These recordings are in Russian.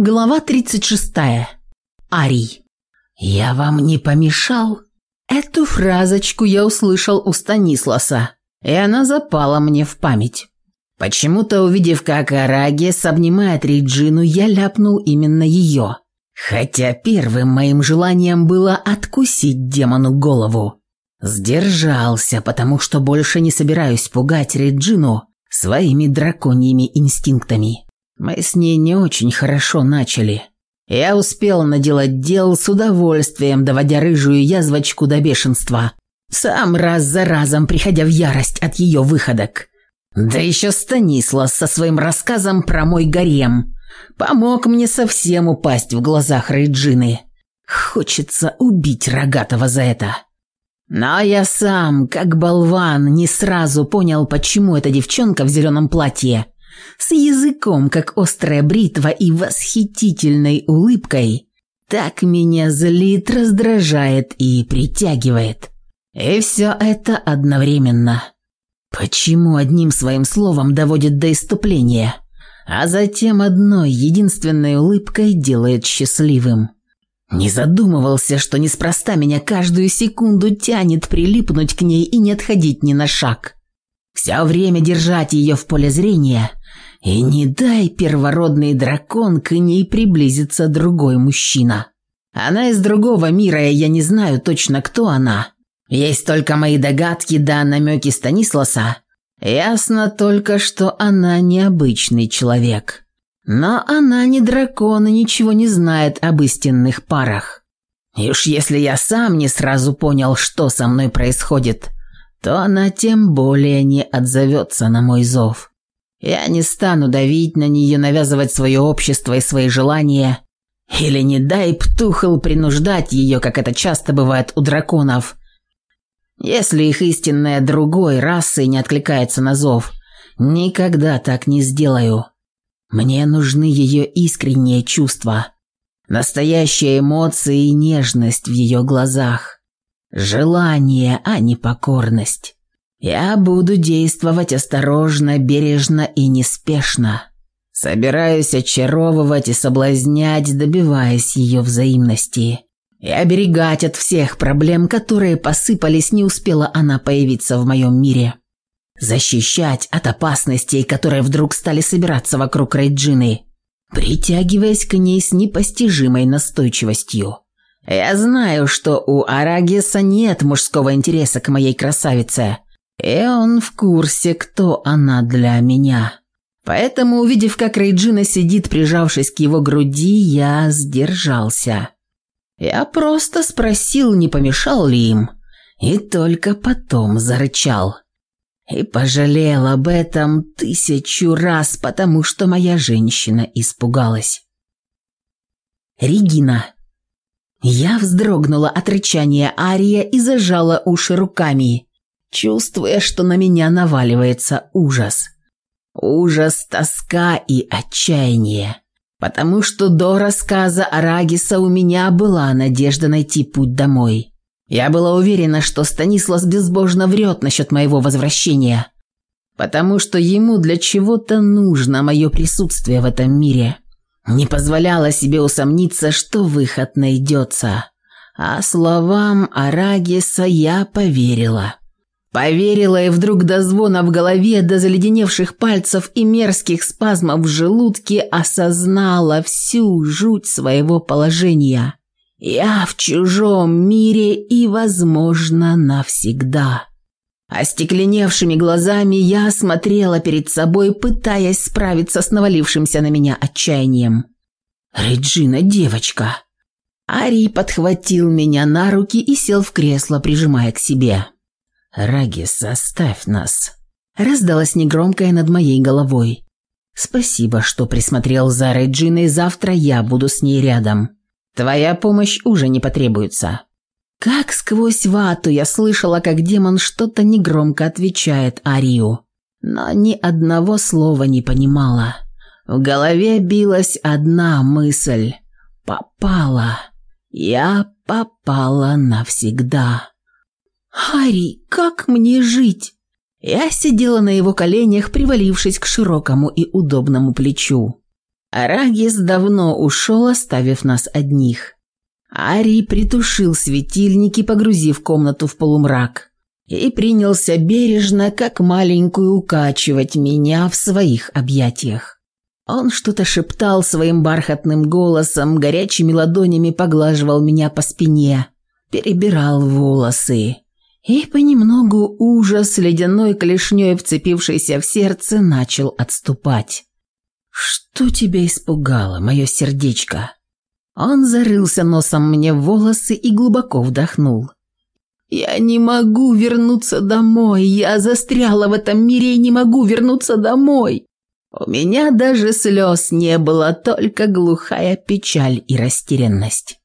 Глава 36. Арий. «Я вам не помешал?» Эту фразочку я услышал у Станисласа, и она запала мне в память. Почему-то, увидев, как Арагес обнимает Реджину, я ляпнул именно ее. Хотя первым моим желанием было откусить демону голову. Сдержался, потому что больше не собираюсь пугать Реджину своими драконьими инстинктами. Мы с ней не очень хорошо начали. Я успел наделать дел с удовольствием, доводя рыжую язвочку до бешенства. Сам раз за разом приходя в ярость от ее выходок. Да еще Станислав со своим рассказом про мой гарем. Помог мне совсем упасть в глазах Рейджины. Хочется убить Рогатого за это. Но я сам, как болван, не сразу понял, почему эта девчонка в зеленом платье – с языком, как острая бритва и восхитительной улыбкой, так меня злит, раздражает и притягивает. И все это одновременно. Почему одним своим словом доводит до иступления, а затем одной единственной улыбкой делает счастливым? Не задумывался, что неспроста меня каждую секунду тянет прилипнуть к ней и не отходить ни на шаг. Все время держать ее в поле зрения и не дай первородный дракон к ней приблизиться другой мужчина. Она из другого мира, и я не знаю точно, кто она. Есть только мои догадки да намеки Станисласа. Ясно только, что она необычный человек. Но она не дракон и ничего не знает об истинных парах. И уж если я сам не сразу понял, что со мной происходит – то она тем более не отзовется на мой зов. Я не стану давить на нее, навязывать свое общество и свои желания. Или не дай птухал принуждать ее, как это часто бывает у драконов. Если их истинная другой расы не откликается на зов, никогда так не сделаю. Мне нужны ее искренние чувства, настоящие эмоции и нежность в ее глазах. Желание, а не покорность. Я буду действовать осторожно, бережно и неспешно. Собираюсь очаровывать и соблазнять, добиваясь ее взаимности. И оберегать от всех проблем, которые посыпались, не успела она появиться в моем мире. Защищать от опасностей, которые вдруг стали собираться вокруг Рейджины, притягиваясь к ней с непостижимой настойчивостью. Я знаю, что у Арагиса нет мужского интереса к моей красавице, и он в курсе, кто она для меня. Поэтому, увидев, как Рейджина сидит, прижавшись к его груди, я сдержался. Я просто спросил, не помешал ли им, и только потом зарычал. И пожалел об этом тысячу раз, потому что моя женщина испугалась. Регина я вздрогнула от рычания Ария и зажала уши руками, чувствуя, что на меня наваливается ужас. Ужас, тоска и отчаяние. Потому что до рассказа Арагиса у меня была надежда найти путь домой. Я была уверена, что Станислав безбожно врет насчет моего возвращения, потому что ему для чего-то нужно мое присутствие в этом мире. Не позволяла себе усомниться, что выход найдется. А словам Арагиса я поверила. Поверила и вдруг до звона в голове, до заледеневших пальцев и мерзких спазмов в желудке осознала всю жуть своего положения. Я в чужом мире и, возможно, навсегда. Остекленевшими глазами я смотрела перед собой, пытаясь справиться с навалившимся на меня отчаянием. «Реджина, девочка!» Арий подхватил меня на руки и сел в кресло, прижимая к себе. «Рагис, оставь нас!» Раздалась негромкая над моей головой. «Спасибо, что присмотрел за Реджиной, завтра я буду с ней рядом. Твоя помощь уже не потребуется». Как сквозь вату я слышала, как демон что-то негромко отвечает Арию, но ни одного слова не понимала. В голове билась одна мысль. Попала. Я попала навсегда. «Ари, как мне жить?» Я сидела на его коленях, привалившись к широкому и удобному плечу. Арагис давно ушел, оставив нас одних. Арий притушил светильники, погрузив комнату в полумрак, и принялся бережно, как маленькую, укачивать меня в своих объятиях. Он что-то шептал своим бархатным голосом, горячими ладонями поглаживал меня по спине, перебирал волосы. И понемногу ужас, ледяной клешней вцепившийся в сердце, начал отступать. «Что тебя испугало, мое сердечко?» Он зарылся носом мне в волосы и глубоко вдохнул. «Я не могу вернуться домой! Я застряла в этом мире и не могу вернуться домой!» У меня даже слез не было, только глухая печаль и растерянность.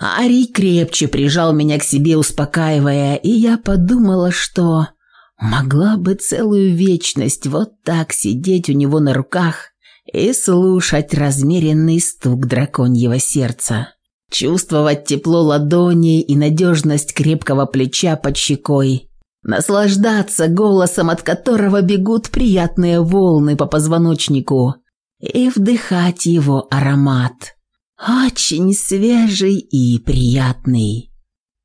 Арий крепче прижал меня к себе, успокаивая, и я подумала, что могла бы целую вечность вот так сидеть у него на руках и слушать размеренный стук драконьего сердца. Чувствовать тепло ладони и надежность крепкого плеча под щекой. Наслаждаться голосом, от которого бегут приятные волны по позвоночнику. И вдыхать его аромат. Очень свежий и приятный.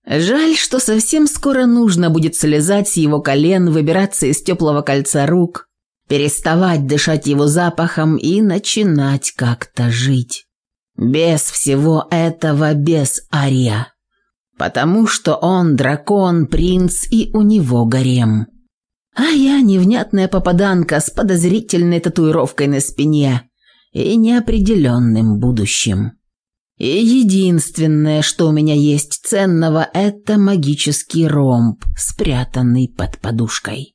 Жаль, что совсем скоро нужно будет слезать с его колен, выбираться из теплого кольца рук переставать дышать его запахом и начинать как-то жить. Без всего этого, без Ария. Потому что он дракон, принц и у него гарем. А я невнятная попаданка с подозрительной татуировкой на спине и неопределенным будущим. И единственное, что у меня есть ценного, это магический ромб, спрятанный под подушкой.